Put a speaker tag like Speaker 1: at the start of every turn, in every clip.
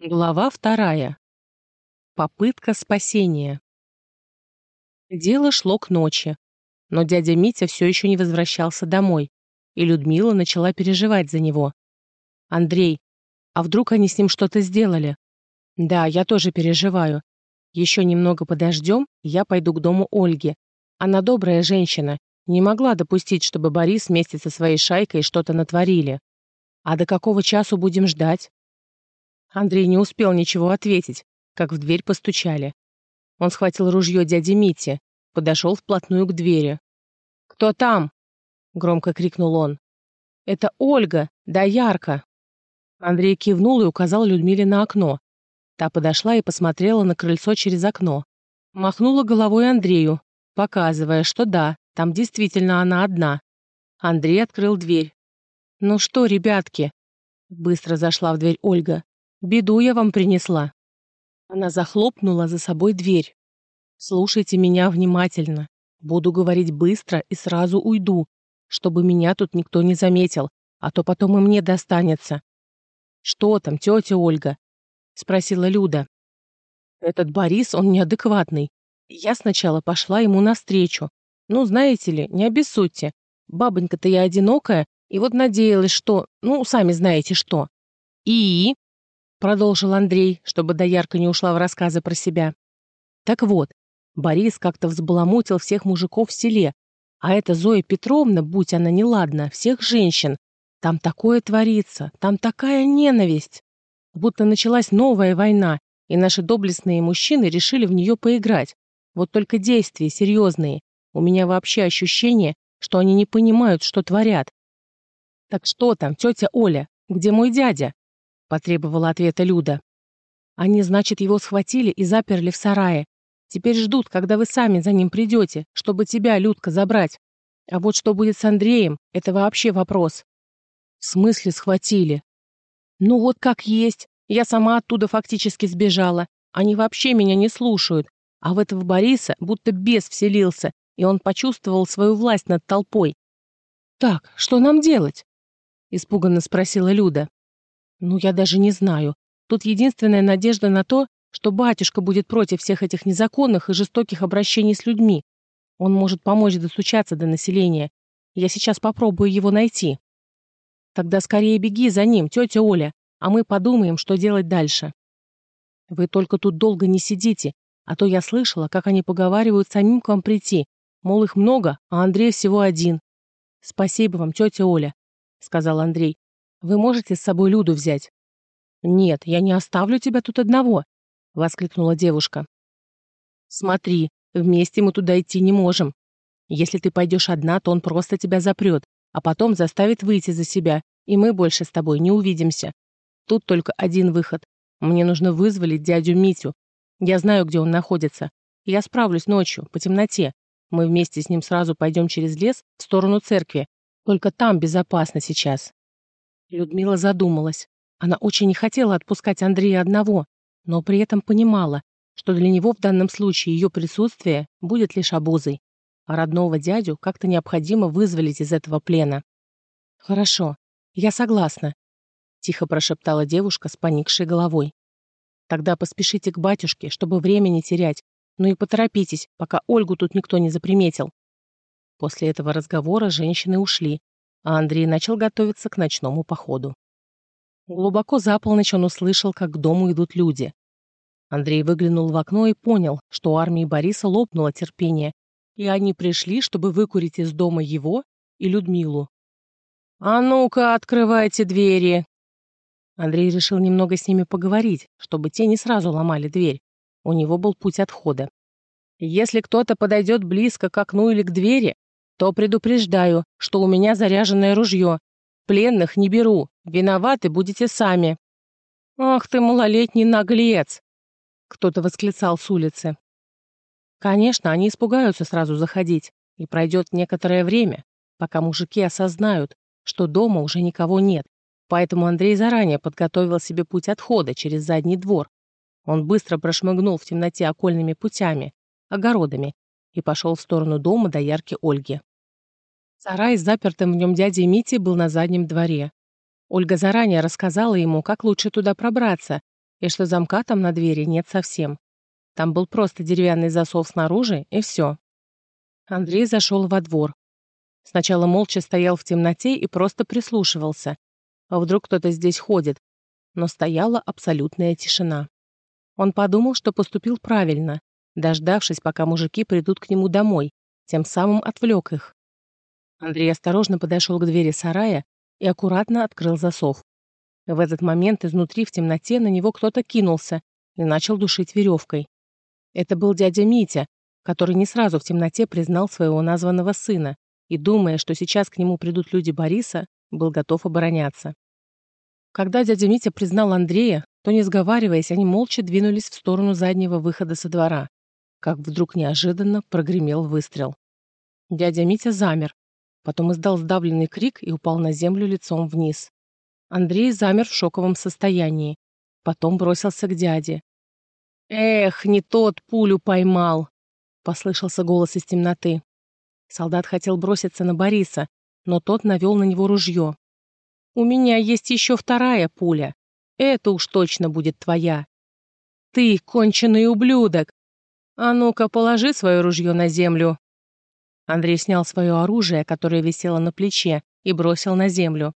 Speaker 1: Глава вторая. Попытка спасения. Дело шло к ночи, но дядя Митя все еще не возвращался домой, и Людмила начала переживать за него. «Андрей, а вдруг они с ним что-то сделали?» «Да, я тоже переживаю. Еще немного подождем, я пойду к дому Ольги. Она добрая женщина, не могла допустить, чтобы Борис вместе со своей шайкой что-то натворили. А до какого часу будем ждать?» Андрей не успел ничего ответить, как в дверь постучали. Он схватил ружье дяди Мити, подошел вплотную к двери. «Кто там?» — громко крикнул он. «Это Ольга, да ярко!» Андрей кивнул и указал Людмиле на окно. Та подошла и посмотрела на крыльцо через окно. Махнула головой Андрею, показывая, что да, там действительно она одна. Андрей открыл дверь. «Ну что, ребятки?» Быстро зашла в дверь Ольга. Беду я вам принесла». Она захлопнула за собой дверь. «Слушайте меня внимательно. Буду говорить быстро и сразу уйду, чтобы меня тут никто не заметил, а то потом и мне достанется». «Что там, тетя Ольга?» — спросила Люда. «Этот Борис, он неадекватный. Я сначала пошла ему навстречу. Ну, знаете ли, не обессудьте. Бабонька-то я одинокая, и вот надеялась, что... Ну, сами знаете что. И продолжил Андрей, чтобы доярка не ушла в рассказы про себя. Так вот, Борис как-то взбаламутил всех мужиков в селе, а эта Зоя Петровна, будь она неладна, всех женщин. Там такое творится, там такая ненависть. Будто началась новая война, и наши доблестные мужчины решили в нее поиграть. Вот только действия серьезные. У меня вообще ощущение, что они не понимают, что творят. Так что там, тетя Оля? Где мой дядя? Потребовала ответа Люда. Они, значит, его схватили и заперли в сарае. Теперь ждут, когда вы сами за ним придете, чтобы тебя, Людка, забрать. А вот что будет с Андреем, это вообще вопрос. В смысле схватили? Ну вот как есть. Я сама оттуда фактически сбежала. Они вообще меня не слушают. А в этого Бориса будто бес вселился, и он почувствовал свою власть над толпой. «Так, что нам делать?» — испуганно спросила Люда. Ну, я даже не знаю. Тут единственная надежда на то, что батюшка будет против всех этих незаконных и жестоких обращений с людьми. Он может помочь достучаться до населения. Я сейчас попробую его найти. Тогда скорее беги за ним, тетя Оля, а мы подумаем, что делать дальше. Вы только тут долго не сидите, а то я слышала, как они поговаривают самим к вам прийти. Мол, их много, а Андрей всего один. Спасибо вам, тетя Оля, сказал Андрей. Вы можете с собой Люду взять?» «Нет, я не оставлю тебя тут одного», — воскликнула девушка. «Смотри, вместе мы туда идти не можем. Если ты пойдешь одна, то он просто тебя запрет, а потом заставит выйти за себя, и мы больше с тобой не увидимся. Тут только один выход. Мне нужно вызволить дядю Митю. Я знаю, где он находится. Я справлюсь ночью, по темноте. Мы вместе с ним сразу пойдем через лес в сторону церкви. Только там безопасно сейчас. Людмила задумалась. Она очень не хотела отпускать Андрея одного, но при этом понимала, что для него в данном случае ее присутствие будет лишь обузой, а родного дядю как-то необходимо вызволить из этого плена. «Хорошо, я согласна», — тихо прошептала девушка с поникшей головой. «Тогда поспешите к батюшке, чтобы время не терять, ну и поторопитесь, пока Ольгу тут никто не заприметил». После этого разговора женщины ушли, а Андрей начал готовиться к ночному походу. Глубоко за полночь он услышал, как к дому идут люди. Андрей выглянул в окно и понял, что у армии Бориса лопнуло терпение, и они пришли, чтобы выкурить из дома его и Людмилу. «А ну-ка, открывайте двери!» Андрей решил немного с ними поговорить, чтобы те не сразу ломали дверь. У него был путь отхода. «Если кто-то подойдет близко к окну или к двери, то предупреждаю, что у меня заряженное ружье. Пленных не беру. Виноваты будете сами». «Ах ты, малолетний наглец!» Кто-то восклицал с улицы. Конечно, они испугаются сразу заходить, и пройдет некоторое время, пока мужики осознают, что дома уже никого нет. Поэтому Андрей заранее подготовил себе путь отхода через задний двор. Он быстро прошмыгнул в темноте окольными путями, огородами, и пошел в сторону дома до ярки Ольги. Сарай с запертым в нем дядей Мити был на заднем дворе. Ольга заранее рассказала ему, как лучше туда пробраться, и что замка там на двери нет совсем. Там был просто деревянный засов снаружи, и все. Андрей зашел во двор. Сначала молча стоял в темноте и просто прислушивался. А вдруг кто-то здесь ходит? Но стояла абсолютная тишина. Он подумал, что поступил правильно, дождавшись, пока мужики придут к нему домой, тем самым отвлек их. Андрей осторожно подошел к двери сарая и аккуратно открыл засов. В этот момент изнутри в темноте на него кто-то кинулся и начал душить веревкой. Это был дядя Митя, который не сразу в темноте признал своего названного сына и, думая, что сейчас к нему придут люди Бориса, был готов обороняться. Когда дядя Митя признал Андрея, то, не сговариваясь, они молча двинулись в сторону заднего выхода со двора, как вдруг неожиданно прогремел выстрел. Дядя Митя замер, потом издал сдавленный крик и упал на землю лицом вниз. Андрей замер в шоковом состоянии, потом бросился к дяде. «Эх, не тот пулю поймал!» — послышался голос из темноты. Солдат хотел броситься на Бориса, но тот навел на него ружье. «У меня есть еще вторая пуля. Это уж точно будет твоя. Ты, конченый ублюдок! А ну-ка, положи свое ружье на землю!» Андрей снял свое оружие, которое висело на плече, и бросил на землю.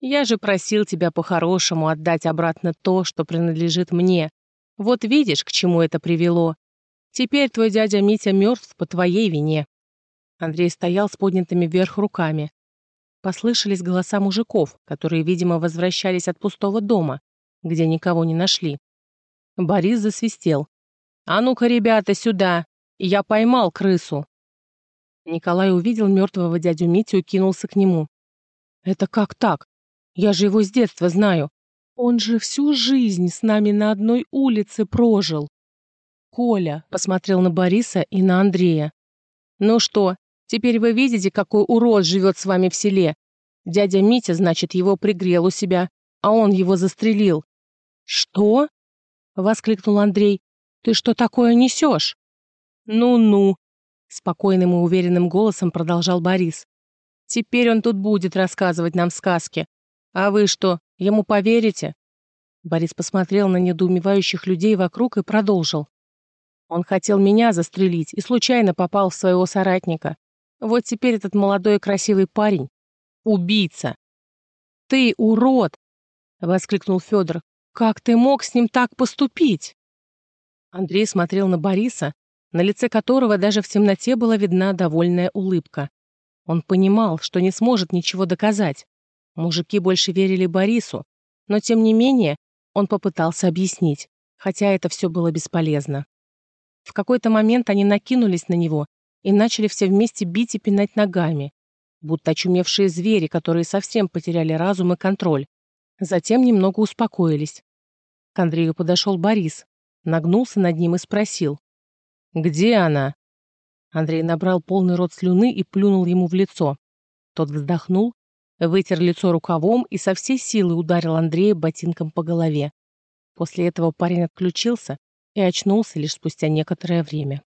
Speaker 1: «Я же просил тебя по-хорошему отдать обратно то, что принадлежит мне, вот видишь, к чему это привело. Теперь твой дядя Митя мертв по твоей вине». Андрей стоял с поднятыми вверх руками. Послышались голоса мужиков, которые, видимо, возвращались от пустого дома, где никого не нашли. Борис засвистел. «А ну-ка, ребята, сюда! Я поймал крысу!» Николай увидел мертвого дядю Митю и кинулся к нему. «Это как так? Я же его с детства знаю. Он же всю жизнь с нами на одной улице прожил. Коля посмотрел на Бориса и на Андрея. Ну что, теперь вы видите, какой урод живет с вами в селе? Дядя Митя, значит, его пригрел у себя, а он его застрелил. Что? Воскликнул Андрей. Ты что такое несешь? Ну-ну, спокойным и уверенным голосом продолжал Борис. Теперь он тут будет рассказывать нам сказки. А вы что, Ему поверите?» Борис посмотрел на недоумевающих людей вокруг и продолжил. Он хотел меня застрелить и случайно попал в своего соратника. Вот теперь этот молодой и красивый парень — убийца. «Ты урод!» — воскликнул Федор. «Как ты мог с ним так поступить?» Андрей смотрел на Бориса, на лице которого даже в темноте была видна довольная улыбка. Он понимал, что не сможет ничего доказать. Мужики больше верили Борису, но тем не менее он попытался объяснить, хотя это все было бесполезно. В какой-то момент они накинулись на него и начали все вместе бить и пинать ногами, будто очумевшие звери, которые совсем потеряли разум и контроль. Затем немного успокоились. К Андрею подошел Борис, нагнулся над ним и спросил. «Где она?» Андрей набрал полный рот слюны и плюнул ему в лицо. Тот вздохнул вытер лицо рукавом и со всей силы ударил Андрея ботинком по голове. После этого парень отключился и очнулся лишь спустя некоторое время.